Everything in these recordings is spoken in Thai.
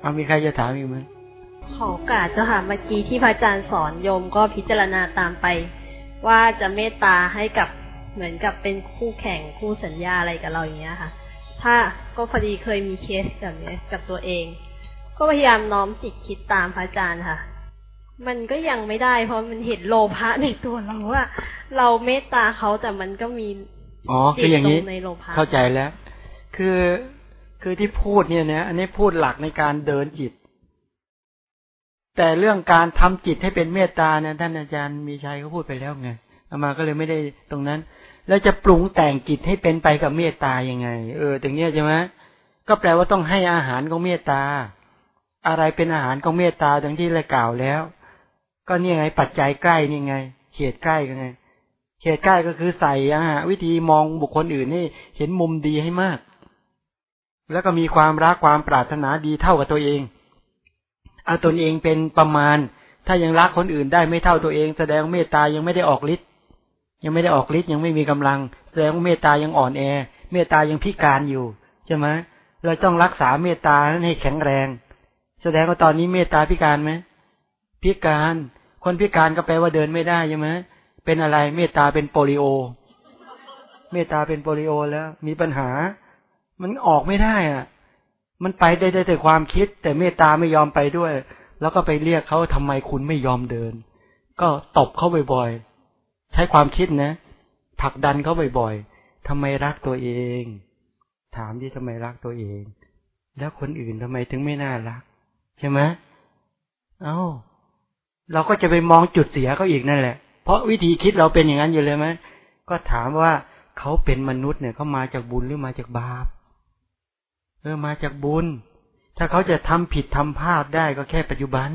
เอามีใครจะถามอีกไหมขอโอกาสเจ้าค่ะเมื่อกี้ที่พระอาจารย์สอนโยมก็พิจารณาตามไป ว่าจะเมตตาให้กับเหมือนกับเป็นคู่แข่งคู่สัญญาอะไรกับเราอย่างเงี้ยค่ะ ถ้าก็พอดีเคยมีเคสแบบนี้กับตัวเอง ก็พยายามน้อมจิตคิดตามพระอาจารย์ค่ะ มันก็ยังไม่ได้เพราะมันเห็นโลภะในตัวเราว่า เราเมตตาเขาแต่มันก็มีอ๋อคืออย่างนี้เข้าใจแล้ว คือ คือที่พูดเนี่ยนะอันนี้พูดหลักในการเดินจิต แต่เรื่องการทำจิตให้เป็นเมตตาเนี่ยท่านอาจารย์มีชัยเขาพูดไปแล้วไงอามาก็เลยไม่ได้ตรงนั้น แล้วจะปรุงแต่งจิตให้เป็นไปกับเมตตายังไง เออตรงนี้ใช่ไหมก็แปลว่าต้องให้อาหารของเมตตา อะไรเป็นอาหารของเมตตาดังที่เรากล่าวแล้ว ก็นี่ไง ปัจจัยใกล้นี่ไงเขตใกล้กันไงเขตใกล้ก็คือใส่อาหารวิธีมองบุคคลอื่นนี่เห็นมุมดีให้มาก แล้วก็มีความรักความปรารถนาดีเท่ากับตัวเอง เอาตนเองเป็นประมาณ ถ้ายังรักคนอื่นได้ไม่เท่าตัวเอง แสดงเมตตายังไม่ได้ออกฤทธิ์ยังไม่ได้ออกฤทธิ์ยังไม่มีกำลัง แสดงเมตตายังอ่อนแอ เมตตายังพิการอยู่ใช่ไหมเราต้องรักษาเมตตาให้แข็งแรง แสดงว่าตอนนี้เมตตาพิการไหมพิการ คนพิการก็แปลว่าเดินไม่ได้ใช่ไหมเป็นอะไรเมตตาเป็นโปลิโอ เมตตาเป็นโปลิโอแล้วมีปัญหา มันออกไม่ได้อะ มันไปได้แต่ความคิด แต่เมตตาไม่ยอมไปด้วย แล้วก็ไปเรียกเขาทำไมคุณไม่ยอมเดิน ก็ตบเขาบ่อยๆ ใช้ความคิดนะผลักดันเขาบ่อยๆทำไมรักตัวเอง ถามที่ทำไมรักตัวเอง แล้วคนอื่นทำไมถึงไม่น่ารัก ใช่ไหมเอา้า เราก็จะไปมองจุดเสียเขาอีกนั่นแหละ เพราะวิธีคิดเราเป็นอย่างนั้นอยู่เลยไหมก็ถามว่าเขาเป็นมนุษย์เนี่ยเขามาจากบุญหรือมาจากบาป เออมาจากบุญ ถ้าเขาจะทำผิดทำพลาดได้ก็แค่ปัจจุบัน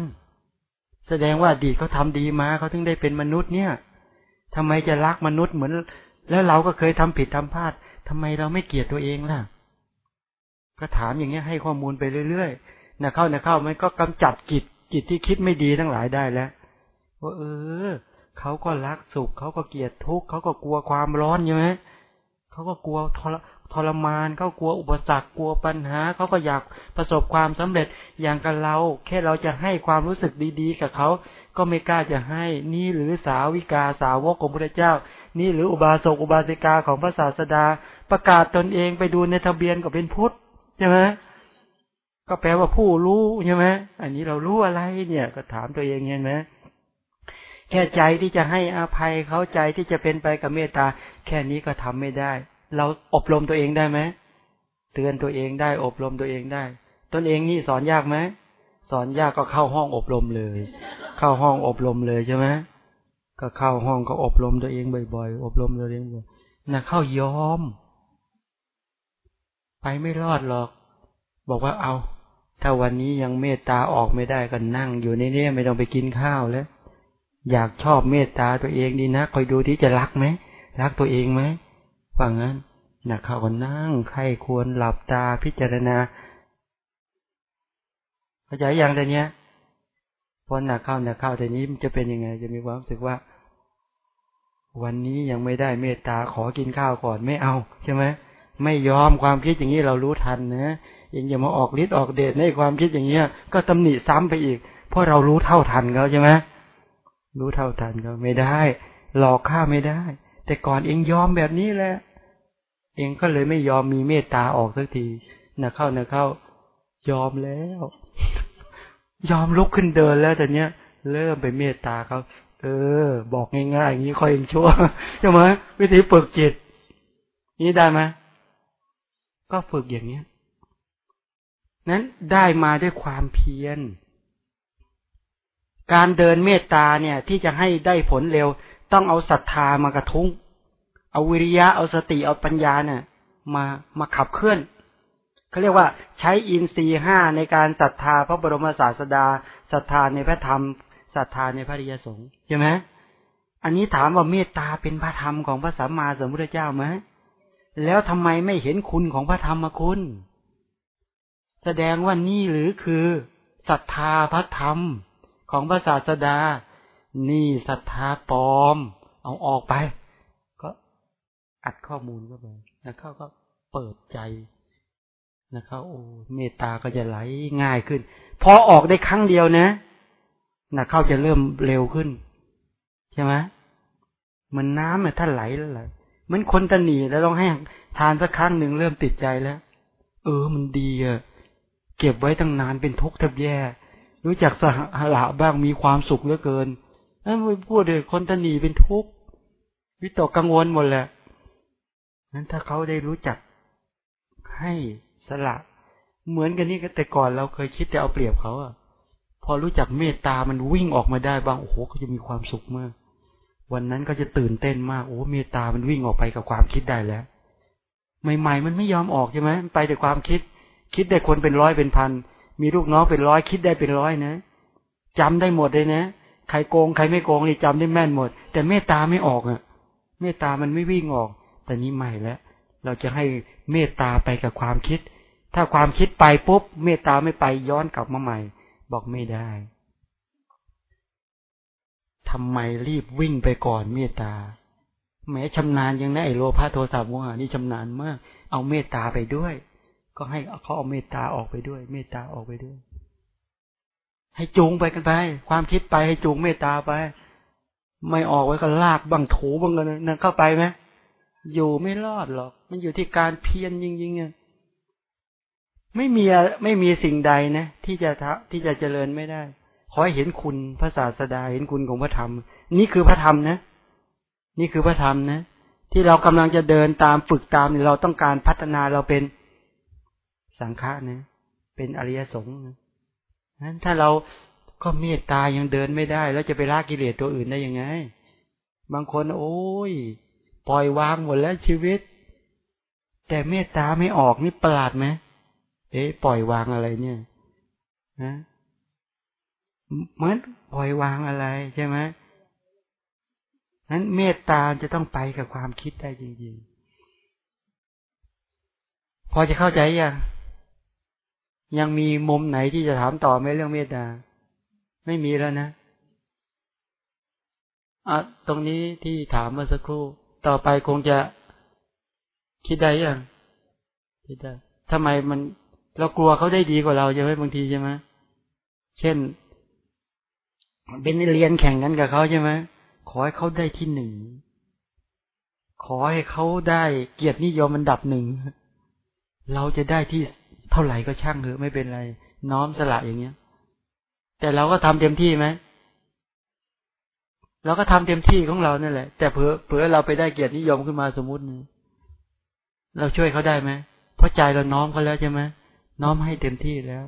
แสดงว่าอดีตเขาทาดีมาเขาถึงได้เป็นมนุษย์เนี่ยทำไมจะรักมนุษย์เหมือน แล้วเราก็เคยทำผิดทำพลาดทำไมเราไม่เกลียดตัวเองล่ะ ก็ถามอย่างเงี้ยให้ข้อมูลไปเรื่อยๆนะเข้านะเข้ามันก็กำจัดจิตจิตที่คิดไม่ดีทั้งหลายได้แล้วว่าเออเขาก็รักสุขเขาก็เกลียดทุกข์เขาก็กลัวความร้อนใช่ไหมเขาก็กลัวทร ทรมานเขากลัวอุปสรรคกลัวปัญหาเขาก็อยากประสบความสำเร็จอย่างกับเรา แค่เราจะให้ความรู้สึกดีๆ กับเขาก็ไม่กล้าจะให้นี่หรือสาวิกาสาวกของพระเจ้า นี่หรืออุบาสกอุบาสิกาของพระศาสดา ประกาศตนเองไปดูในทะเบียนก็เป็นพุทธใช่ไหมก็แปลว่าผู้รู้ใช่ไหมอันนี้เรารู้อะไรเนี่ยก็ถามตัวเองเห็นไหมแค่ใจที่จะให้อภัยเขาใจที่จะเป็นไปกับเมตตาแค่นี้ก็ทำไม่ได้ เราอบรมตัวเองได้ไหมเตือนตัวเองได้ อบรมตัวเองได้ ตนเองนี่สอนยากไหมสอนยากก็เข้าห้องอบรมเลย เข้าห้องอบรมเลยใช่ไหมก็เข้าห้องก็อบรมตัวเองบ่อย ๆ อบรมตัวเองบ่อยนะเข้ายอม ไปไม่รอดหรอก บอกว่าเอา ถ้าวันนี้ยังเมตตาออกไม่ได้ก็นั่ง อยู่ในนี้ไม่ต้องไปกินข้าวแล้ว อยากชอบเมตตาตัวเองดีนะคอยดูที่จะรักไหมรักตัวเองไหม ว่างั้นนะเขาก็นั่งใครควรหลับตาพิจารณาเข้าใจอย่างแต่เนี้ยพอหนักเข้าหนักเข้าแต่นี้มันจะเป็นยังไง จะมีความรู้สึกว่า วันนี้ยังไม่ได้เมตตาขอกินข้าวก่อนไม่เอาใช่ไหมไม่ยอมความคิดอย่างนี้เรารู้ทันนะยังอย่ามาออกฤทธิ์ออกเดชในความคิดอย่างเงี้ย ก็ตำหนิซ้ำไปอีก เพราะเรารู้เท่าทันเขาใช่ไหมรู้เท่าทันเขาไม่ได้ หลอกข้าไม่ได้ แต่ก่อนเองยอมแบบนี้แหละ เองก็เลยไม่ยอมมีเมตตาออกสักทีนะเข้านะเข้ายอมแล้ว ยอมลุกขึ้นเดินแล้วแต่เนี้ย เริ่มไปเมตตาเขาเออ บอกง่ายๆอย่างนี้คอยเองชั่วใช่ไหมวิธีฝึกจิต นี้ได้ไหมก็ฝึกอย่างเนี้ย นั้นได้มาด้วยความเพียร การเดินเมตตาเนี่ย ที่จะให้ได้ผลเร็ว ต้องเอาศรัทธามากระทุ้ง เอาวิริยะ เอาสติ เอาปัญญาเนี่ยมามาขับเคลื่อนเขาเรียกว่าใช้อินทรีห้าในการศรัทธาพระบรมศาสดาศรัทธาในพระธรรมศรัทธาในพระริยสงฆ์ใช่ไหมอันนี้ถามว่าเมตตาเป็นพระธรรมของพระสัมมาสัมพุทธเจ้าไหมแล้วทำไมไม่เห็นคุณของพระธรรมคุณ แสดงว่านี่หรือคือศรัทธาพระธรรมของพระศาสดา นี่ศรัทธาปลอม เอาออกไป ก็อัดข้อมูลเข้าไปแล้วเขาก็เปิดใจนะครับโอ้เมตตาก็จะไหลง่ายขึ้น พอออกได้ครั้งเดียวนะนะเข้าจะเริ่มเร็วขึ้น ใช่ไหมมันน้ำเนี่ยถ้าไหลแล้วไหลมันคนตะหนีแล้วต้องให้ทานสักครั้งหนึ่งเริ่มติดใจแล้ว เออ มันดีอะเก็บไว้ตั้งนานเป็นทุกข์แทบแย่ รู้จักสหละบ้างมีความสุขเหลือเกิน นั่นไม่พูดเลยคนตะหนีเป็นทุกข์วิตกกังวลหมดแหละนั้นถ้าเขาได้รู้จักให้สละเหมือนกันนี่แต่ก่อนเราเคยคิดแต่เอาเปรียบเขาอะพอรู้จักเมตตามันวิ่งออกมาได้บ้างโอ้โหเขาจะมีความสุขมาก วันนั้นก็จะตื่นเต้นมากโอ้เมตตามันวิ่งออกไปกับความคิดได้แล้ว ใหม่ ๆ มันไม่ยอมออกใช่ไหมไปแต่ความคิด คิดได้คนเป็นร้อยเป็นพันมีลูกน้องเป็นร้อยคิดได้เป็นร้อยนะจำได้หมดเลยนะ ใครโกงใครไม่โกงนี่จำได้แม่นหมด แต่เมตตาไม่ออกอะเมตตามันไม่วิ่งออก แต่นี้ใหม่แล้ว เราจะให้เมตตาไปกับความคิด ถ้าความคิดไปปุ๊บเมตตาไม่ไปย้อนกลับมาใหม่ บอกไม่ได้ทำไมรีบวิ่งไปก่อนเมตตา แม้ชำนาญยังนะไอโลภะโทสะโมหะนี่ชำนาญมาก เอาเมตตาไปด้วย ก็ให้เขาเอาเมตตาออกไปด้วย เมตตาออกไปด้วย ให้จูงไปกันไป ความคิดไปให้จูงเมตตาไป ไม่ออกไว้ก็ลากบังถูบังกันนั่นเข้าไปไหมอยู่ไม่รอดหรอก มันอยู่ที่การเพียรจริงๆไม่มีไม่มีสิ่งใดนะ ที่จะที่จะเจริญไม่ได้ ขอให้เห็นคุณพระศาสดาเห็นคุณของพระธรรม นี่คือพระธรรมนะ นี่คือพระธรรมนะ ที่เรากำลังจะเดินตามฝึกตามเราต้องการพัฒนาเราเป็นสังฆะนะ เป็นอริยสงฆ์ นั้นถ้าเราก็เมตตายังเดินไม่ได้ แล้วจะไปละกิเลสตัวอื่นได้ยังไง บางคน โอ้ย ปล่อยวางหมดแล้วชีวิต แต่เมตตาไม่ออกนี่ประหลาดไหมเอ๊ะปล่อยวางอะไรเนี่ยนะเหมือนปล่อยวางอะไรใช่ไหมนั้นเมตตาจะต้องไปกับความคิดได้จริงๆ พอจะเข้าใจยัง ยังมีมุมไหนที่จะถามต่อไหมเรื่องเมตตา ไม่มีแล้วนะอะตรงนี้ที่ถามเมื่อสักครู่ ต่อไปคงจะคิดได้ยังคิดได้ทำไมมันเรากลัวเขาได้ดีกว่าเราใช่ไหมบางทีใช่ไหมเช่นเป็นเรียนแข่งกันกับเขาใช่ไหมขอให้เขาได้ที่หนึ่งขอให้เขาได้เกียรตินิยมมันดับหนึ่งเราจะได้ที่ ท่าไหร่ก็ช่างเถอะไม่เป็นไร น้อมสละอย่างเงี้ย แต่เราก็ทำเต็มที่ไหมเราก็ทำเต็มที่ของเราเนี่ยแหละ แต่เผื่อเผื่อเราไปได้เกียรตินิยมขึ้นมาสมมตินี่เราช่วยเขาได้ไหมเพราะใจเราน้อมเขาแล้วใช่ไหมน้อมให้เต็มที่แล้ว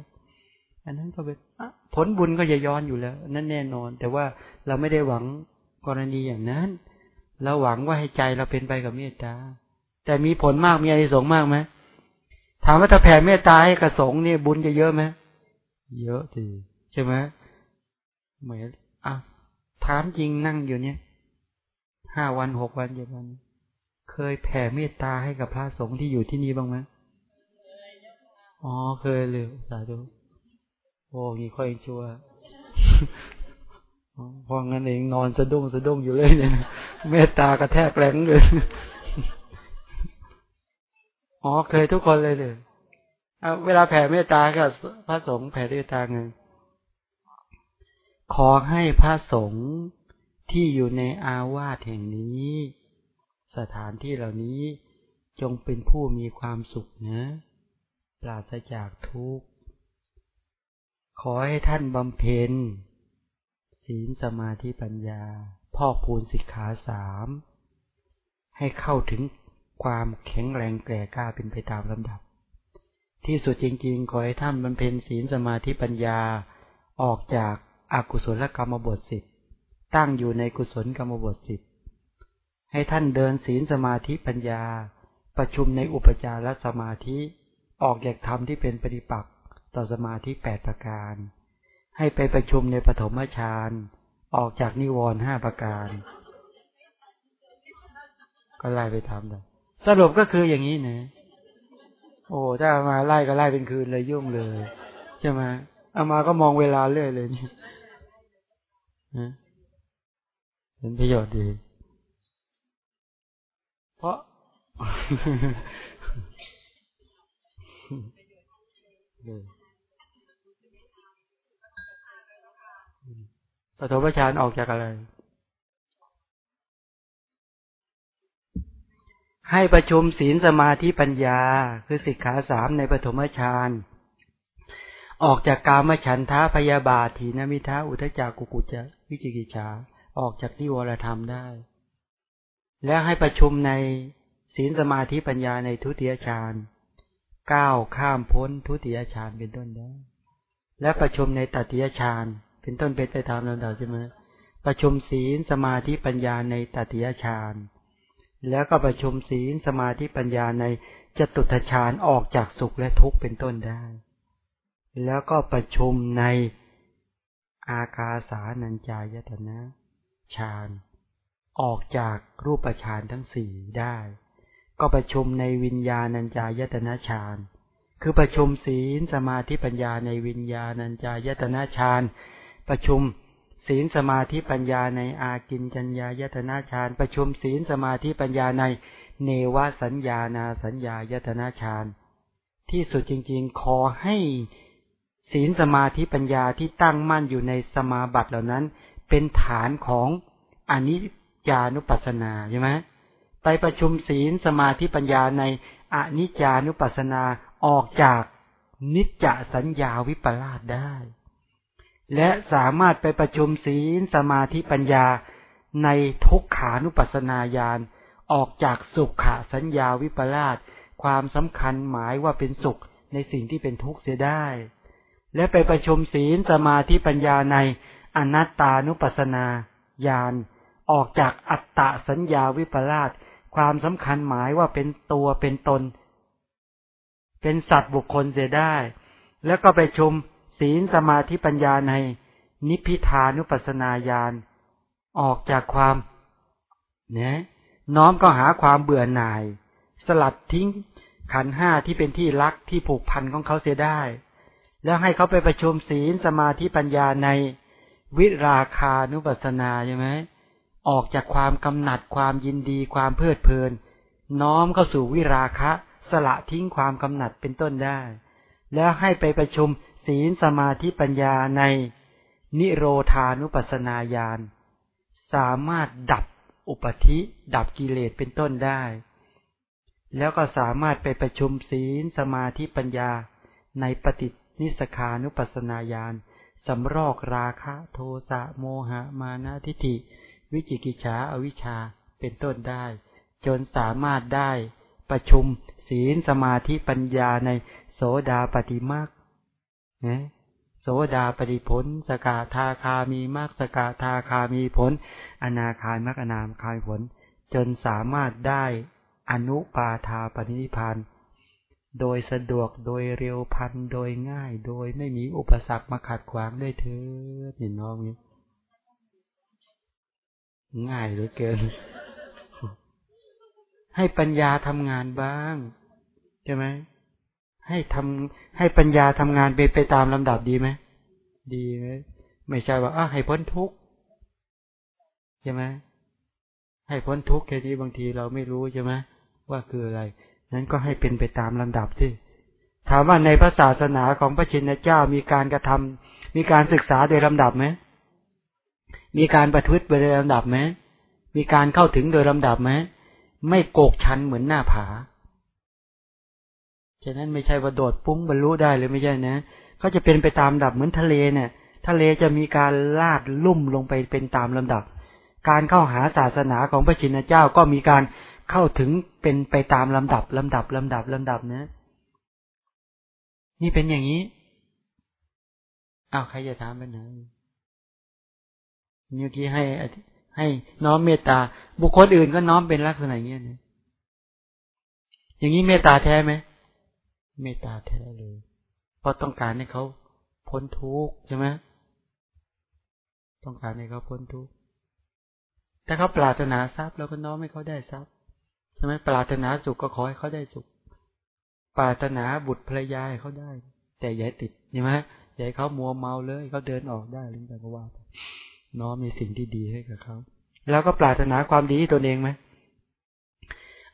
อันนั้นก็เป็นผลบุญก็จะย้อนอยู่แล้ว นั่นแน่นอน แต่ว่าเราไม่ได้หวังกรณีอย่างนั้น เราหวังว่าให้ใจเราเป็นไปกับเมตตาแต่มีผลมากมีอะไรสงมากไหม ถามว่าถ้าแผ่เมตตาให้กระสงเนี่ยบุญจะเยอะไหมเยอะทีใช่ไหมเหมือนอะถามจริงนั่งอยู่เนี่ยห้าวันหกวันเจ็ดวัน เคยแผ่เมตตาให้กับพระสงฆ์ที่อยู่ที่นี่บ้างไหมอ๋อเคยเลยสาธุโอ้ยค่อยชัวพองั้นเองนอนสะดุ้งสะดุ้งอยู่เลยเนี่ยเมตตากระแทกแรงเลยอ๋อเคยทุกคนเลยเลย เวลาแผ่เมตตากับพระสงฆ์แผ่ด้วยตาเงินขอให้พระสงฆ์ที่อยู่ในอาวาสแห่งนี้ สถานที่เหล่านี้จงเป็นผู้มีความสุขนะ ปราศจากทุกข์ ขอให้ท่านบำเพ็ญศีลสมาธิปัญญา พ่อพูนสิกขาสามให้เข้าถึงความแข็งแรงแก่กล้าเป็นไปตามลำดับ ที่สุดจริง ๆ ขอให้ท่านบำเพ็ญศีลสมาธิปัญญาออกจากอากุศลกรรมบทสิบตั้งอยู่ในกุศลกรรมบทสิบให้ท่านเดินศีลสมาธิปัญญา ประชุมในอุปจารสมาธิออกจากธรรมที่เป็นปฏิปักษ์ต่อสมาธิแปดประการ ให้ไปประชุมในปฐมฌานออกจากนิวรณ์ห้าประการ ก็ไล่ไปทำเลยสรุปก็คืออย่างนี้นะ โอ้ถ้ามาไล่ก็ไล่เป็นคืนเลยยุ่งเลยใช่ไหมเอามาก็มองเวลาเรื่อยเลยเนี่ยเป็นประโยชน์ดี เพราะ ปฐมฌานออกจากอะไร ให้ประชุมศีลสมาธิปัญญา คือสิกขาสามในปฐมฌานออกจากกามฉันทะพยาบาทถีนมิทะอุทจักกุกุจะวิจิกิจฉาออกจากนิวรธรรมได้ และให้ประชุมในศีลสมาธิปัญญาในทุติยฌานก้าวข้ามพ้นทุติยฌานเป็นต้นได้ และประชุมในตติยฌานเป็นต้นเป็นไปตามลำดับใช่ไหมประชุมศีลสมาธิปัญญาในตติยฌาน แล้วก็ประชุมศีลสมาธิปัญญาในจตุตฌานออกจากสุขและทุกข์เป็นต้นได้ แล้วก็ประชุมในอากาสานัญจายตนะฌานออกจากรูปฌานทั้งสี่ได้ ก็ประชุมในวิญญาณัญจายตนะฌานคือประชุมศีลสมาธิปัญญาในวิญญาณัญจายตนะฌานประชุม ศีลสมาธิปัญญาในอากินจัญญายตนะฌานประชุมศีลสมาธิปัญญาในเนวสัญญานาสัญญายตนะฌานที่สุดจริง ๆ ขอให้ศีลสมาธิปัญญาที่ตั้งมั่นอยู่ในสมาบัติเหล่านั้น เป็นฐานของอนิจจานุปัสสนาใช่ไหมไปประชุมศีลสมาธิปัญญาในอนิจจานุปัสสนาออกจากนิจจสัญญาวิปลาสได้ และสามารถไปประชุมศีลสมาธิปัญญาในทุกขานุปัสสนาญาณออกจากสุขะสัญญาวิปลาสความสำคัญหมายว่าเป็นสุขในสิ่งที่เป็นทุกข์เสียได้ และไปประชุมศีลสมาธิปัญญาในอนัตตานุปัสสนาญาณออกจากอัตตะสัญญาวิปลาสความสำคัญหมายว่าเป็นตัวเป็นตน เป็นสัตว์บุคคลเสียได้ แล้วก็ไปชม ศีลสมาธิปัญญาในนิพิทานุปัสนาญาณออกจากความเนี่ยน้อมก็หาความเบื่อหน่าย สลัดทิ้งขันห้าที่เป็นที่รักที่ผูกพันของเขาเสียได้ แล้วให้เขาไปประชุมศีลสมาธิปัญญาในวิราคานุปัสนาใช่ไหมออกจากความกำหนัดความยินดีความเพลิดเพลิน น้อมเข้าสู่วิราคะ สละทิ้งความกำหนัดเป็นต้นได้ แล้วให้ไปประชุม ศีลสมาธิปัญญาในนิโรธานุปัสนาญาณสามารถดับอุปธิดับกิเลสเป็นต้นได้ แล้วก็สามารถไปประชุมศีลสมาธิปัญญาในปฏินิสขานุปัสนาญาณสำรอกราคะโทสะโมหะมานะทิฏฐิ วิจิกิจฉาอวิชชาเป็นต้นได้ จนสามารถได้ประชุมศีลสมาธิปัญญาในโสดาปฏิมาก โสดาปฏิผล สกาทาคามีมากสกาทาคามีผล อนาคายมากอนามคายผล จนสามารถได้อนุปาทาปณิพานโดยสะดวกโดยเร็วพันโดยง่าย โดยไม่มีอุปสรรคมาขัดขวางได้เถิดเห็นน้องนี้ง่ายเหลือเกิน ให้ปัญญาทำงานบ้าง ใช่ไหม ให้ทำให้ปัญญาทำงานไปไปตามลำดับดีไหมดีไหมไม่ใช่ว่าอะให้พ้นทุกข์ใช่ไหมให้พ้นทุกข์แค่นี้บางทีเราไม่รู้ใช่ไหมว่าคืออะไร นั้นก็ให้เป็นไปตามลำดับที่ถามว่าในพระศาสนาของพระชินเจ้ามีการกระทำมีการศึกษาโดยลำดับไหมมีการประพฤติโดยลำดับไหมมีการเข้าถึงโดยลำดับไหมไม่โกกชันเหมือนหน้าผา ฉะนั้นไม่ใช่ว่าโดดปุ้งบรรลุได้เลยไม่ใช่นะ ก็จะเป็นไปตามลำดับเหมือนทะเลเนี่ย ทะเลจะมีการลาดลุ่มลงไปเป็นตามลำดับ การเข้าหาศาสนาของพระชินเจ้าก็มีการเข้าถึงเป็นไปตามลำดับลำดับลำดับลำดับนะ นี่เป็นอย่างนี้อ้าวใครจะถามไปไหนเมื่อกี้ให้ให้น้อมเมตตา บุคคลอื่นก็น้อมเป็นลักษณะอย่างนี้นะอย่างนี้เมตตาแท้ไหม เมตตาแท้เลย เพราะต้องการให้เขาพ้นทุกข์ใช่ไหมต้องการให้เขาพ้นทุกข์ถ้าเขาปรารถนาทรัพย์เราก็น้อมให้เขาได้ทรัพย์ใช่ไหมปรารถนาสุขก็ขอให้เขาได้สุข ปรารถนาบุตรภรรยาให้เขาได้ แต่อย่าติดใช่ไหมอย่าให้เขามัวเมาเลยเขาเดินออกได้หรือแต่ก็ว่าน้อมมีสิ่งที่ดีให้กับเขา แล้วก็ปรารถนาความดีให้ตนเองไหม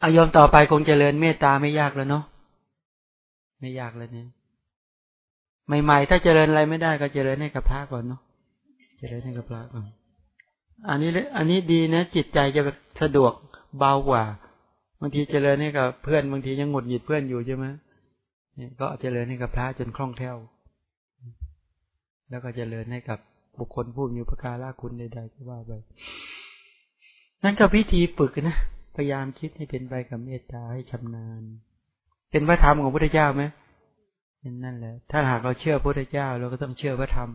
อายอมต่อไปคงเจริญเมตตาไม่ยากแล้วเนาะ ไม่ยากแล้วเนี่ยใหม่ๆ ถ้าเจริญอะไรไม่ได้ก็เจริญให้กับพระก่อนเนาะเจริญให้กับพระก่อนอันนี้อันนี้ดีนะจิตใจจะสะดวกเบากว่าบางทีเจริญให้กับเพื่อนบางทียังหงุดหงิดเพื่อนอยู่ใช่ไหมนี่ก็เจริญให้กับพระจนคล่องแคล่ว แล้วก็เจริญให้กับบุคคลผู้มีประการละคุณใดๆก็ว่าไปนั่นก็พิธีฝึกนะ พยายามคิดให้เป็นไปกับเมตตาให้ชำนาญ เป็นพระธรรมของพระพุทธเจ้าไหมเป็นนั่นแหละ ถ้าหากเราเชื่อพระพุทธเจ้าเราก็ต้องเชื่อพระธรรม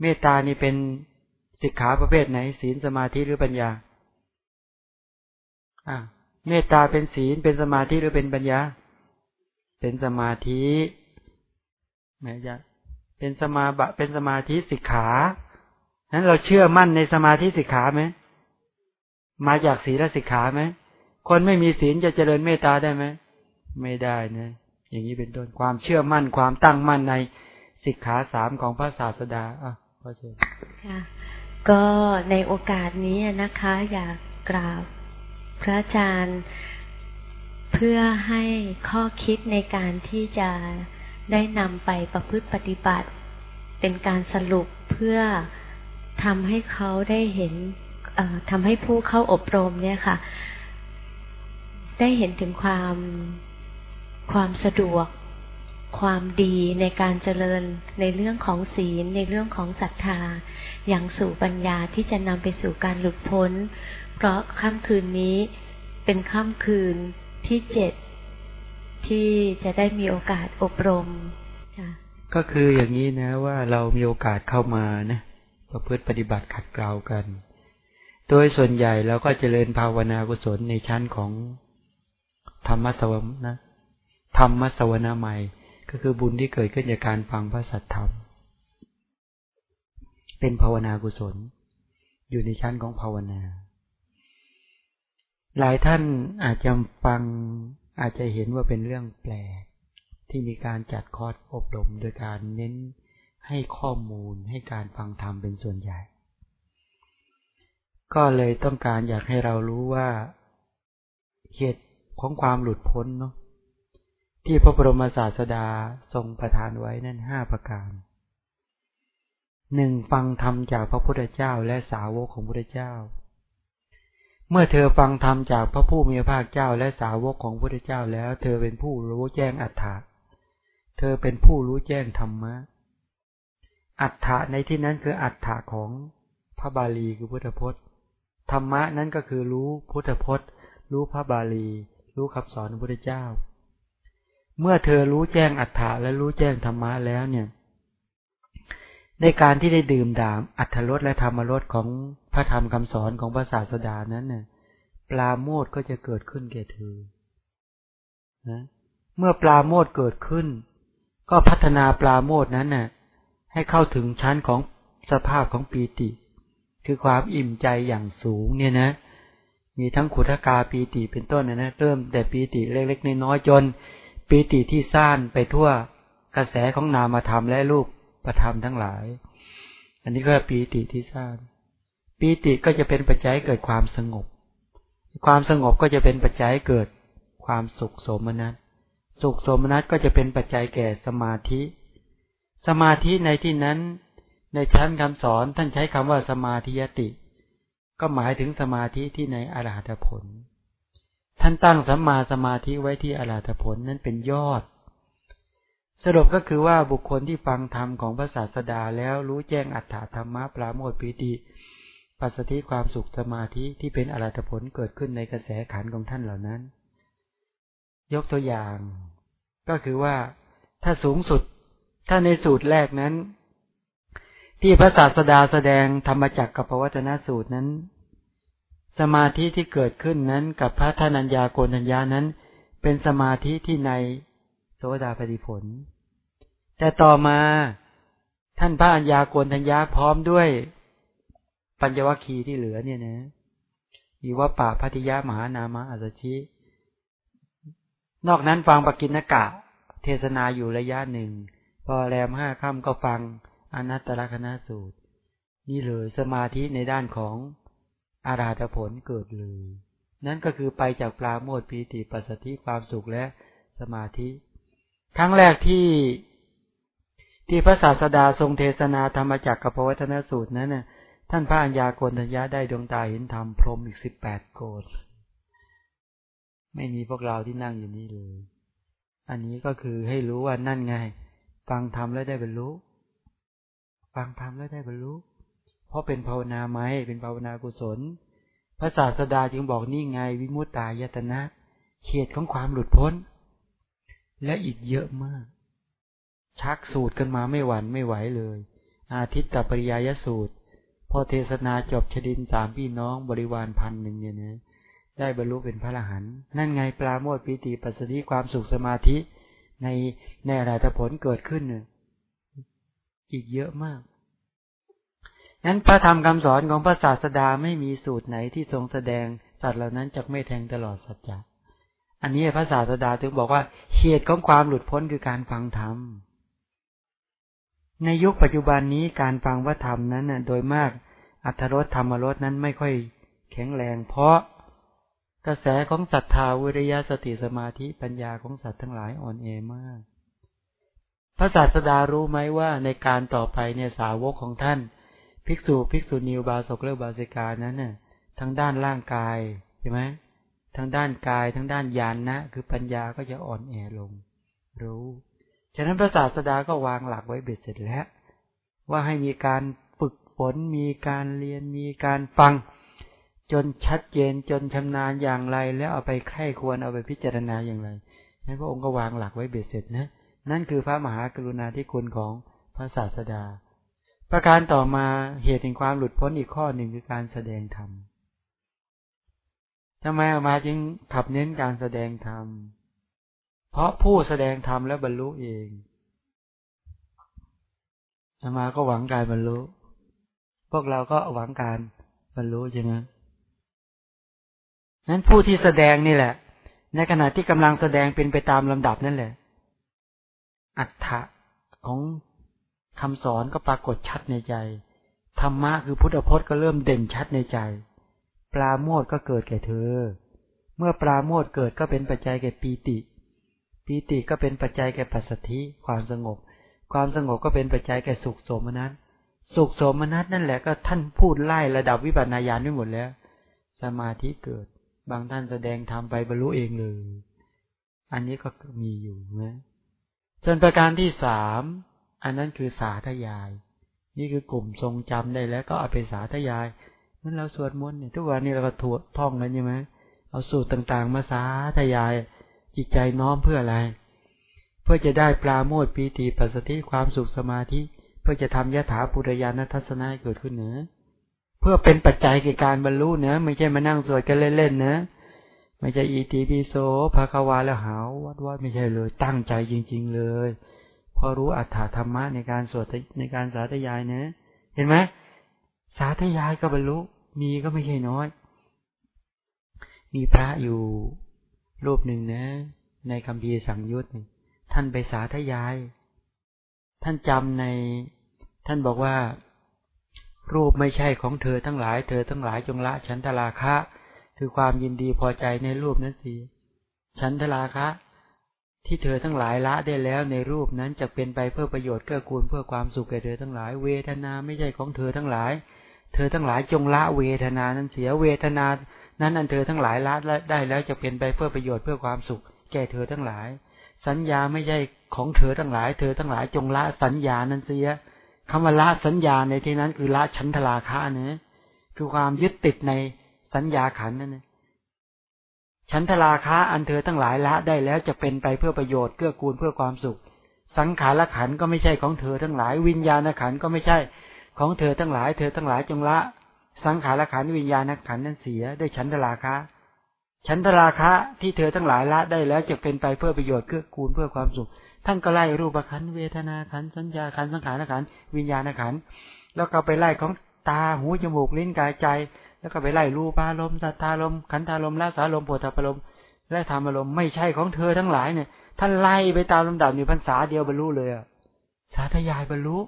เมตตานี่เป็นสิกขาประเภทไหน ศีลสมาธิหรือปัญญา อ่าเมตตาเป็นศีลเป็นสมาธิหรือเป็นปัญญา เป็นสมาธิแม้จะเป็นสมาบะเป็นสมาธิสิกขานั้นเราเชื่อมั่นในสมาธิสิกขาไหมมาจากศีลสิกขาไหมคนไม่มีศีลจะเจริญเมตตาได้ไหม ไม่ได้นะ อย่างนี้เป็นต้นความเชื่อมั่นความตั้งมั่นในสิกขาสามของพระศาสดาอะพระเจ้าค่ะก็ในโอกาสนี้นะคะ อยากกราบพระอาจารย์เพื่อให้ข้อคิดในการที่จะได้นำไปประพฤติปฏิบัติ เป็นการสรุปเพื่อทำให้เขาได้เห็นทำให้ผู้เข้าอบรมเนี่ยค่ะ ได้เห็นถึงความ ความสะดวก ความดีในการเจริญในเรื่องของศีล ในเรื่องของศรัทธา อย่างสู่ปัญญาที่จะนำไปสู่การหลุดพ้น เพราะค่ำคืนนี้เป็นค่ำคืนที่เจ็ดที่จะได้มีโอกาสอบรมก็คืออย่างนี้นะว่าเรามีโอกาสเข้ามานะประพฤติปฏิบัติขัดเกลากัน โดยส่วนใหญ่เราก็เจริญภาวนากุศลในชั้นของธรรมสวมนะ ธรรมสวนาใหม่ก็คือบุญที่เกิดขึ้นจากการฟังพระสัทธรรม เป็นภาวนากุศล อยู่ในชั้นของภาวนา หลายท่านอาจจะฟังอาจจะเห็นว่าเป็นเรื่องแปลก ที่มีการจัดคอร์สอบรมโดยการเน้นให้ข้อมูลให้การฟังธรรมเป็นส่วนใหญ่ ก็เลยต้องการอยากให้เรารู้ว่าเหตุของความหลุดพ้นเนาะ ที่พระบรมศาสดาทรงประทานไว้นั่นห้าประการหนึ่งฟังธรรมจากพระพุทธเจ้าและสาวกของพระพุทธเจ้า เมื่อเธอฟังธรรมจากพระผู้มีพระภาคเจ้าและสาวกของพระพุทธเจ้าแล้ว เธอเป็นผู้รู้แจ้งอัฏฐะเธอเป็นผู้รู้แจ้งธรรมะ อัฏฐะในที่นั้นคืออัฏฐะของพระบาลีคือพุทธพจน์ ธรรมะนั้นก็คือรู้พุทธพจน์ รู้พระบาลี รู้คำสอนพระพุทธเจ้า เมื่อเธอรู้แจ้งอัฏฐะและรู้แจ้งธรรมะแล้วเนี่ย ในการที่ได้ดื่มด่ามอัฏฐรสและธรรมรสของพระธรรมคำสอนของพระศาสดานั้นเนี่ยปลาโมดก็จะเกิดขึ้นแก่เธอนะเมื่อปลาโมดเกิดขึ้น ก็พัฒนาปลาโมดนั้นน่ะ ให้เข้าถึงชั้นของสภาพของปีติ คือความอิ่มใจอย่างสูงเนี่ยนะ มีทั้งขุทกาปีติเป็นต้นนะนะเริ่มแต่ปีติเล็กๆน้อยๆจน ปีติที่ซ่านไปทั่วกระแสของนามธรรมและรูปประธรรมทั้งหลาย อันนี้ก็ปีติที่ซ่านปีติก็จะเป็นปัจจัยเกิดความสงบ ความสงบก็จะเป็นปัจจัยเกิดความสุขโสมนัส สุขโสมนัสก็จะเป็นปัจจัยแก่สมาธิ สมาธิในที่นั้น ในชั้นคำสอนท่านใช้คำว่าสมาธิยติ ก็หมายถึงสมาธิที่ในอรหัตผล ท่านตั้งสัมมาสมาธิไว้ที่อรหัตผลนั้นเป็นยอด สรุปก็คือว่าบุคคลที่ฟังธรรมของพระศาสดาแล้วรู้แจ้งอัตถธรรมะปราโมทปีติปัสสติความสุขสมาธิที่เป็นอรหัตผลเกิดขึ้นในกระแสขันของท่านเหล่านั้น ยกตัวอย่าง ก็คือว่าถ้าสูงสุด ถ้าในสูตรแรกนั้น ที่พระศาสดาแสดงธรรมจักรกับปวัตนสูตรนั้น สมาธิที่เกิดขึ้นนั้นกับพระธนัญญาโกนัญญานั้น เป็นสมาธิที่ในโสดาปฏิผล แต่ต่อมาท่านพระัญญาโกนัญญาพร้อมด้วย ปัญญวัคคีที่เหลือเนี่ยนะมีว่าป่าพัทยามหานามะอัสชิ นอกนั้นฟังปกินกะ เทศนาอยู่ระยะหนึ่ง พอแรมห้าค่ำก็ฟังอนัตตลกนาสูตร นี่เลยสมาธิในด้านของ อาราธผลเกิดเลย นั่นก็คือไปจากปลาโมดปีติปัสสติความสุขและสมาธิ ครั้งแรกที่ที่พระศาสดาทรงเทศนาธรรมจักรกับพวัฒนสูตรนั้นน่ะท่านพระัญญาโกณทัญญาได้ดวงตาเห็นธรรมพรมอีกสิบแปดโกดไม่มีพวกเราที่นั่งอยู่นี่เลย อันนี้ก็คือให้รู้ว่านั่นไง ฟังธรรมแล้วได้บรรลุ ฟังธรรมแล้วได้บรรลุ เพราะเป็นภาวนาไหมเป็นภาวนากุศล พระศาสดาจึงบอกนี่ไง วิมุตตายตนะ เขตของความหลุดพ้น และอีกเยอะมาก ชักสูตรกันมาไม่หวั่นไม่ไหวเลย อาทิตย์ตปริยายสูตร พอเทศนาจบชดินสามพี่น้องบริวารพันหนึ่งเนี่ยนะได้บรรลุเป็นพระอรหันต์นั่นไงปลาโมดปิติปัสสติความสุขสมาธิในในอรหัตผลเกิดขึ้นอีกเยอะมาก นั้นพระธรรมคำสอนของพระศาสดาไม่มีสูตรไหนที่ทรงแสดงสัตว์เหล่านั้นจะไม่แทงตลอดสัจจะอันนี้พระศาสดาถึงบอกว่าเหตุของความหลุดพ้นคือการฟังธรรม ในยุคปัจจุบันนี้การฟังว่าธรรมนั้นน่ะโดยมากอัธรสธรรมรสนั้นไม่ค่อยแข็งแรง เพราะกระแสของศรัทธาวิริยะสติสมาธิปัญญาของสัตว์ทั้งหลายอ่อนแอมาก พระศาสดารู้ไหมว่าในการต่อไปเนี่ยสาวกของท่าน ภิกษุภิกษุณีบาศกเลือบาสิกานั้นน่ะทั้งด้านร่างกายใช่ไหมทั้งด้านกายทั้งด้านญาณนะ คือปัญญาก็จะอ่อนแอลง รู้ ฉะนั้นพระศาสดาก็วางหลักไว้เบ็ดเสร็จแล้ว ว่าให้มีการฝึกฝน มีการเรียนมีการฟัง จนชัดเจนจนชำนาญอย่างไร แล้วเอาไปไข้ควรเอาไปพิจารณาอย่างไรนั้นพระองค์ก็วางหลักไว้เบ็ดเสร็จนะ นั่นคือพระมหากรุณาธิคุณของพระศาสดา ประการต่อมาเหตุแห่งความหลุดพ้นอีกข้อหนึ่งคือการแสดงธรรมทำไมออกมาจึงขับเน้นการแสดงธรรม เพราะผู้แสดงธรรมแล้วบรรลุเองธรรมาก็หวังการบรรลุ พวกเราก็หวังการบรรลุใช่ไหมนั้นผู้ที่แสดงนี่แหละ ในขณะที่กำลังแสดงเป็นไปตามลำดับนั่นแหละ อัฏฐะของ คำสอนก็ปรากฏชัดในใจ ธรรมะคือพุทธพจน์ก็เริ่มเด่นชัดในใจ ปราโมทก็เกิดแก่เธอ เมื่อปราโมทเกิดก็เป็นปัจจัยแก่ปีติ ปีติก็เป็นปัจจัยแก่ปัสสธิความสงบ ความสงบก็เป็นปัจจัยแก่สุขโสมนัส สุขโสมนัสนั่นแหละก็ท่านพูดไล่ระดับวิปัสนาญาณได้หมดแล้ว สมาธิเกิด บางท่านแสดงทำไปบรรลุเองเลย อันนี้ก็มีอยู่นะส่วนประการที่สาม อันนั้นคือสาธยาย นี่คือกลุ่มทรงจำได้แล้วก็เอาไปสาธยายมันเราสวดมนต์เนี่ยทุกวันนี้เราก็ถวดท่องกันใช่ไหมเอาสูตรต่างๆ มาสาธยาย จิตใจน้อมเพื่ออะไร เพื่อจะได้ปลาโมดปีติปัสสติความสุขสมาธิ เพื่อจะทำยถาปุรญาณทัศนะเกิดขึ้นเนือเพื่อเป็นปัจจัยแก่การบรรลุเนะไม่ใช่มานั่งสวดกันเล่นๆนะไม่ใช่อีตีปิโสภาควาแล้วหาววัดวัดไม่ใช่เลย ตั้งใจจริง ๆ เลย พอรู้อัฏฐธรรมะในการสวดในการสาธยายเนะ เห็นไหมสาธยายก็บรรลุมีก็ไม่ใช่น้อย มีพระอยู่รูปหนึ่งนะ ในคำพีสังยุตท่านไปสาธยาย ท่านจำใน ท่านบอกว่า รูปไม่ใช่ของเธอทั้งหลาย เธอทั้งหลายจงละฉันทราคะ คือความยินดีพอใจในรูปนั้นสิฉันทราคะ ที่เธอทั้งหลายละได้แล้วในรูปนั้นจะเป็นไปเพื่อประโยชน์เกื้อกูลเพื่อความสุขแก่เธอทั้งหลาย เวทนาไม่ใช่ของเธอทั้งหลาย เธอทั้งหลายจงละเวทนานั้นเสียเวทนา นั้นอันเธอทั้งหลายละได้แล้วจะเป็นไปเพื่อประโยชน์เพื่อความสุข แก่เธอทั้งหลาย สัญญาไม่ใช่ของเธอทั้งหลาย เธอทั้งหลายจงละสัญญานั้นเสียคำว่าละสัญญาในที่นั้นคือละฉันทราคะเนะคือความยึดติดในสัญญาขันนั่นนะ ฉันทราคะอันเธอทั้งหลายละได้แล้วจะเป็นไปเพื่อประโยชน์เพื่อกูลเพื่อความสุข สังขารขันก็ไม่ใช่ของเธอทั้งหลาย วิญญาณขันก็ไม่ใช่ ของเธอทั้งหลาย เธอทั้งหลายจงละ สังขารขันวิญญาณขันนั้นเสียด้วยฉันทราคะ ฉันทราคะที่เธอทั้งหลายละได้แล้วจะเป็นไปเพื่อประโยชน์เพื่อกูลเพื่อความสุข ท่านก็ไล่รูปขันเวทนาขันสัญญาขันสังขารขันวิญญาณขันแล้วก็ไปไล่ของตาหูจมูกลิ้นกายใจ แล้วก็ไปไล่รูปารมณ์สัทธารมขันธารมละสารมโพธารมและธรรมารมไม่ใช่ของเธอทั้งหลายเนี่ย ท่านไล่ไปตามลำดับอยู่พรรษาเดียวบรรลุเลยอะสาธยายบรรลุ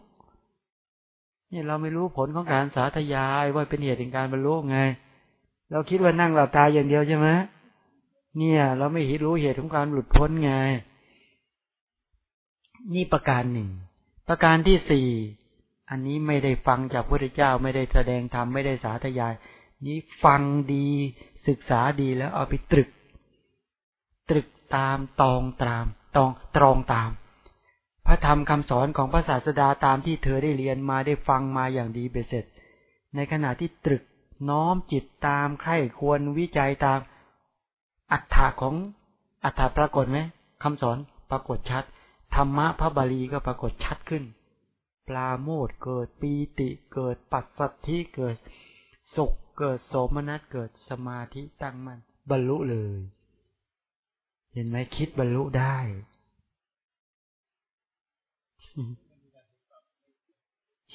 เนี่ยเราไม่รู้ผลของการสาธยายว่าเป็นเหตุแห่งการบรรลุไง เราคิดว่านั่งหลับตาอย่างเดียวใช่ไหมเนี่ย เราไม่รู้เหตุของการหลุดพ้นไง นี่ประการหนึ่ง ประการที่สี่อันนี้ไม่ได้ฟังจากพระพุทธเจ้าไม่ได้แสดงธรรมไม่ได้สาธยาย นี้ฟังดีศึกษาดีแล้วเอาไปตรึก ตรึกตามตองตามตองตรองตาม พระธรรมคำสอนของพระศาสดาตามที่เธอได้เรียนมาได้ฟังมาอย่างดีเบเสร็จ ในขณะที่ตรึกน้อมจิตตามใครควรวิจัยตามอัฏฐาของอัฏฐาปรากฏไหมคำสอนปรากฏชัด ธรรมะพระบาลีก็ปรากฏชัดขึ้น ปลาโมดเกิดปีติเกิดปัสสัทธิเกิดสุข เกิดโสมนัสเกิดสมาธิตั้งมัน่นบรรลุเลย เห็นไหมคิดบรรลุได้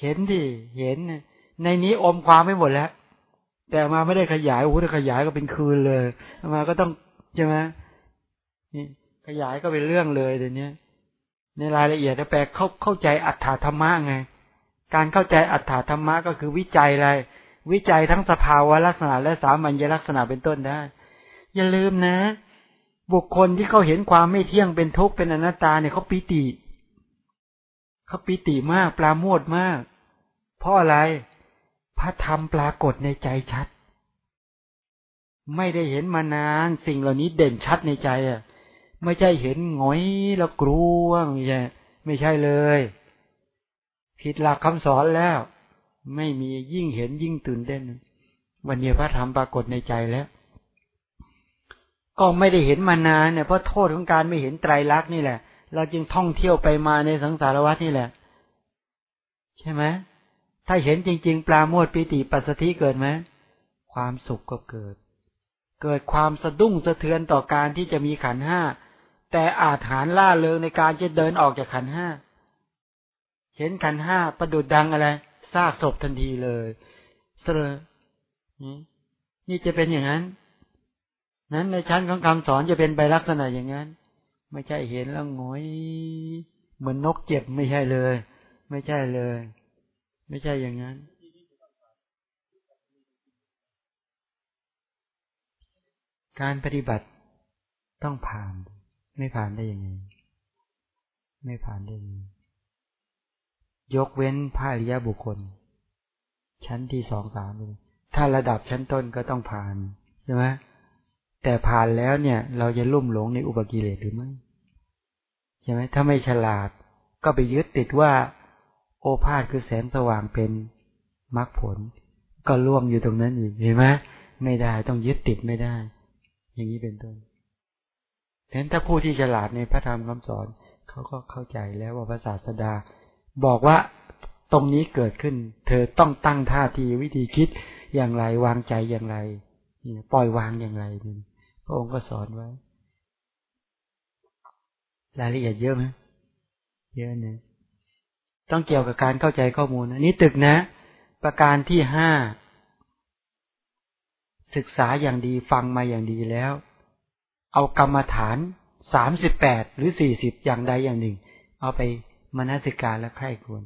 เห็นดิเห็น ในนี้อมความไม่หมดแล้ว แต่มาไม่ได้ขยายโอ้โหถ้าขยายก็เป็นคืนเลยมาก็ต้องใช่ไหมนี่ขยายก็เป็นเรื่องเลยเดี๋ยวนี้ในรายละเอียดแปลเข้าเข้าใจอัตถธรรมะไง การเข้าใจอัตถธรรมะก็คือวิจัยอะไร วิจัยทั้งสภาวะลักษณะและสามัญลักษณะเป็นต้นได้ อย่าลืมนะ บุคคลที่เขาเห็นความไม่เที่ยงเป็นทุกข์เป็นอนัตตาเนี่ยเขาปีติเขาปีติมากปลาโมดมาก เพราะอะไร พระธรรมปรากฏในใจชัด ไม่ได้เห็นมานานสิ่งเหล่านี้เด่นชัดในใจอะ ไม่ใช่เห็นหงอยแล้วกลัวไม่ใช่ไม่ใช่เลย ผิดหลักคำสอนแล้ว ไม่มียิ่งเห็นยิ่งตื่นเต้นวันนี้พระธรรมปรากฏในใจแล้ว ก็ไม่ได้เห็นมานานเนี่ยเพราะโทษของการไม่เห็นไตรลักษณ์นี่แหละ เราจึงท่องเที่ยวไปมาในสังสารวัฏนี่แหละ ใช่ไหมถ้าเห็นจริง ๆ ปลาโมดปิติปัสสธิเกิดไหมความสุขก็เกิด เกิดความสะดุ้งสะเทือนต่อการที่จะมีขันห้าแต่อาจหารล่าเริงในการจะเดินออกจากขันห้า เห็นขันห้าประดุดดังอะไร ซากศพทันทีเลยเสรนี่จะเป็นอย่างนั้น นั้นในชั้นของคำสอนจะเป็นไปลักษณะอย่างนั้น ไม่ใช่เห็นแล้วงอย เหมือนนกเจ็บไม่ใช่เลย ไม่ใช่เลย ไม่ใช่อย่างนั้นการปฏิบัติต้องผ่าน ไม่ผ่านได้ยังไง ไม่ผ่านได้ยังไง ยกเว้นพระอริยบุคคล ชั้นที่สองสามเลยถ้าระดับชั้นต้นก็ต้องผ่านใช่ไหมแต่ผ่านแล้วเนี่ย เราจะลุ่มหลงในอุปกิเลสหรือไม่ใช่ไหมถ้าไม่ฉลาด ก็ไปยึดติดว่า โอภาษคือแสงสว่างเป็นมรรคผล ก็ล่วงอยู่ตรงนั้นอีกเห็นไหมไม่ได้ต้องยึดติดไม่ได้ อย่างนี้เป็นต้นฉะนั้นถ้าผู้ที่ฉลาดในพระธรรมคำสอนเขาก็เข้าใจแล้วว่าพระศาสดา บอกว่าตรงนี้เกิดขึ้น เธอต้องตั้งท่าทีวิธีคิดอย่างไรวางใจอย่างไรปล่อยวางอย่างไรพระองค์ก็สอนไว้ รายละเอียดเยอะไหมเยอะเนี่ยต้องเกี่ยวกับการเข้าใจข้อมูลอันนี้ตึกนะ ประการที่ห้าศึกษาอย่างดีฟังมาอย่างดีแล้ว เอากรรมฐานสามสิบแปดหรือสี่สิบอย่างใดอย่างหนึ่ง เอาไป มนสิการและใคร่ควร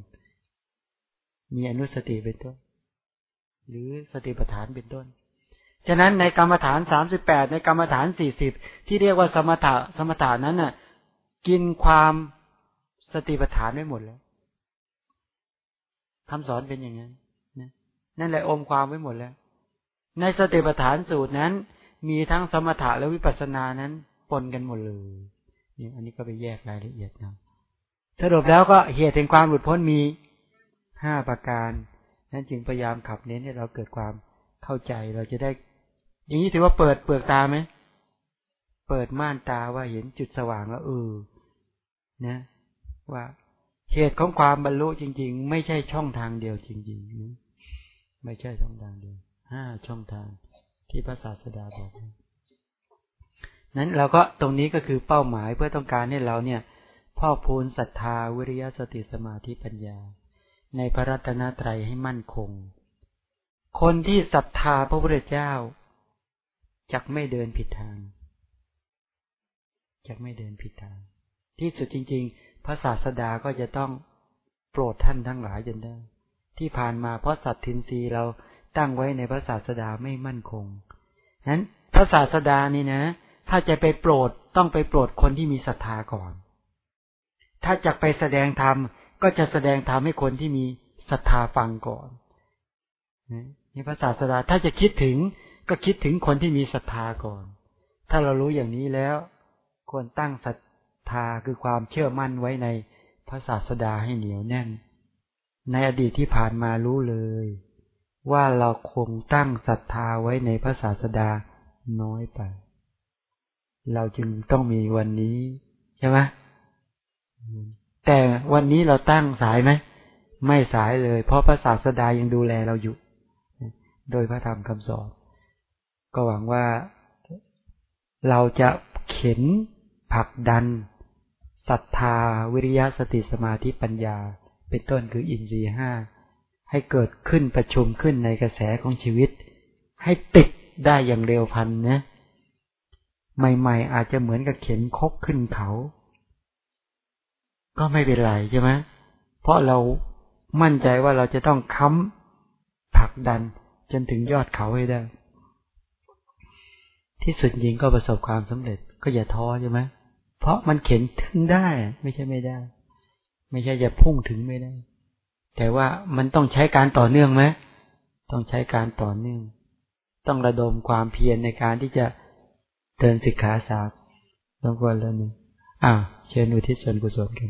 มีอนุสติเป็นต้น หรือสติปัฏฐานเป็นต้น ฉะนั้นในกรรมฐานสามสิบแปดในกรรมฐานสี่สิบที่เรียกว่าสมถะสมถานั้นน่ะ กินความสติปัฏฐานไม่หมดแล้วคำสอนเป็นอย่างนั้นนั่นแหละอมความไว้หมดแล้ว ในสติปัฏฐานสูตรนั้น มีทั้งสมถะและวิปัสสนานั้นปนกันหมดเลยนี่อันนี้ก็ไปแยกรายละเอียดนะ สรุปแล้วก็เหตุแห่งความหลุดพ้นมีห้าประการ นั้นจึงพยายามขับเน้นให้เราเกิดความเข้าใจเราจะได้ อย่างนี้ถือว่าเปิดเปลือกตาไหมเปิดม่านตาว่าเห็นจุดสว่างแล้วเออนะ ว่าเหตุของความบรรลุจริง ๆ ไม่ใช่ช่องทางเดียวจริงๆไม่ใช่ช่องทางเดียวห้าช่องทางที่พระศาสดาบอกนั้นเราก็ตรงนี้ก็คือเป้าหมายเพื่อต้องการให้เราเนี่ย พ่อพูนศรัทธาวิริยสติสมาธิปัญญา ในพระรัตนตรัยให้มั่นคง คนที่ศรัทธาพระพุทธเจ้าจักไม่เดินผิดทางจักไม่เดินผิดทาง ที่สุดจริง ๆ พระศาสดาก็จะต้องโปรดท่านทั้งหลายจนได้ ที่ผ่านมาเพราะสัตทินรีเราตั้งไว้ในพระศาสดาไม่มั่นคงนั้นพระศาสดานี่นะ ถ้าจะไปโปรดต้องไปโปรดคนที่มีศรัทธาก่อน ถ้าจะไปแสดงธรรมก็จะแสดงธรรมให้คนที่มีศรัทธาฟังก่อนนี่พระศาสดาถ้าจะคิดถึงก็คิดถึงคนที่มีศรัทธาก่อน ถ้าเรารู้อย่างนี้แล้ว ควรตั้งศรัทธาคือความเชื่อมั่นไว้ในพระศาสดาให้เหนียวแน่น ในอดีตที่ผ่านมารู้เลย ว่าเราคงตั้งศรัทธาไว้ในพระศาสดาน้อยไป เราจึงต้องมีวันนี้ใช่ไหม แต่วันนี้เราตั้งสายไหม ไม่สายเลย เพราะพระศาสดายังดูแลเราอยู่ โดยพระธรรมคำสอน ก็หวังว่าเราจะเข็นผลักดันศรัทธาวิริยะสติสมาธิปัญญา เป็นต้นคืออินทรีห้าให้เกิดขึ้นประชุมขึ้นในกระแสของชีวิต ให้ติดได้อย่างเร็วพันนะใหม่ๆอาจจะเหมือนกับเข็นคกขึ้นเขา ก็ไม่เป็นไรใช่ไหมเพราะเรามั่นใจว่าเราจะต้องค้ำผลักดันจนถึงยอดเขาให้ได้ ที่สุดยิงก็ประสบความสำเร็จก็อย่าท้อใช่ไหมเพราะมันเข็นถึงได้ ไม่ใช่ไม่ได้ ไม่ใช่จะพุ่งถึงไม่ได้ แต่ว่ามันต้องใช้การต่อเนื่องไหมต้องใช้การต่อเนื่อง ต้องระดมความเพียรในการที่จะเดินสิกขาสาต้องควรแล้วนึงอ่าเชิญอุทิศส่วนกุศลกัน